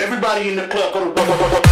Everybody in the club, go, go.